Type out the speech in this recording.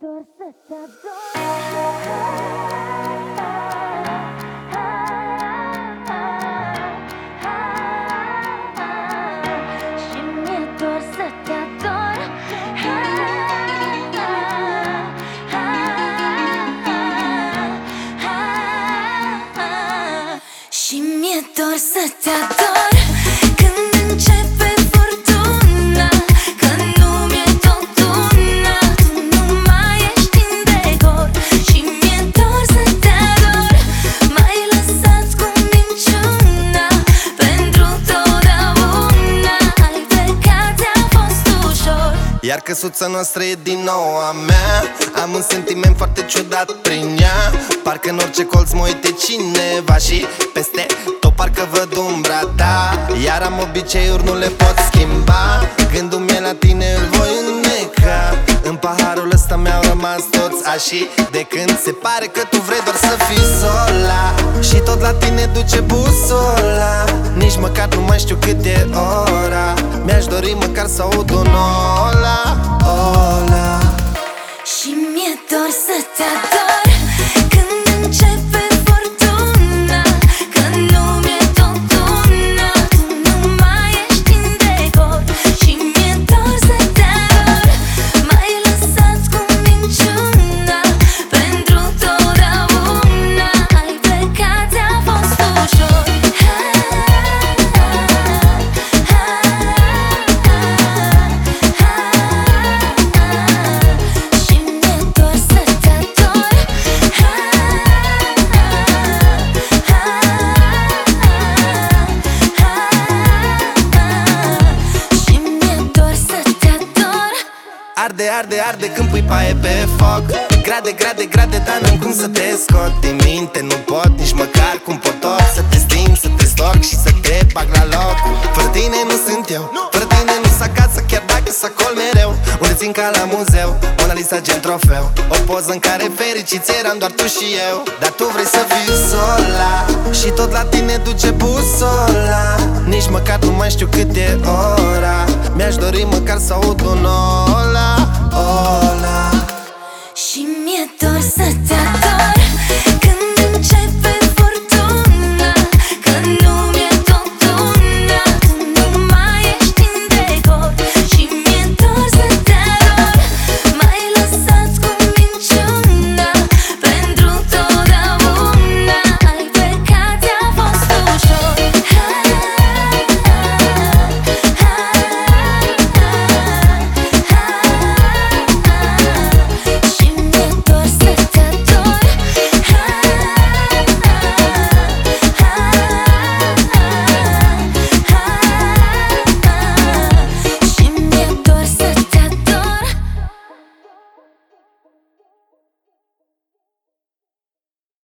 dor să te ador. Și mi-e dor să te ador căsuța noastră e din nou a mea. Am un sentiment foarte ciudat prin ea. Parcă în orice colț mă uite cineva Și peste tot parcă văd umbra ta. Iar am obiceiuri, nu le pot schimba. Gândul meu la tine îl voi înneca. În paharul ăsta mi-au rămas toți așa De când se pare că tu vrei doar să fii sola. Și tot la tine duce busola. Nici măcar nu mai știu cât e ora Mi-aș dori măcar să aud un ola, ola. Și mi-e dor să te ador Arde, arde, arde când pui paie pe foc. Grade, grade, grade, dar n-am cum să te scot din minte. Nu pot nici măcar cum pot tot Să te sting, să te stoc și să te bag la loc. Fără tine nu sunt eu Fără tine nu s acasă chiar dacă s acol mereu. Unde țin ca la muzeu Mona Lisa gen trofeu. O poză în care fericiți eram doar tu și eu. Dar tu vrei să fii sola Și tot la tine duce busola. Nici măcar nu mai știu cât e ora mi-aș dori măcar să aud un ola, ola. Și mi-e dor să te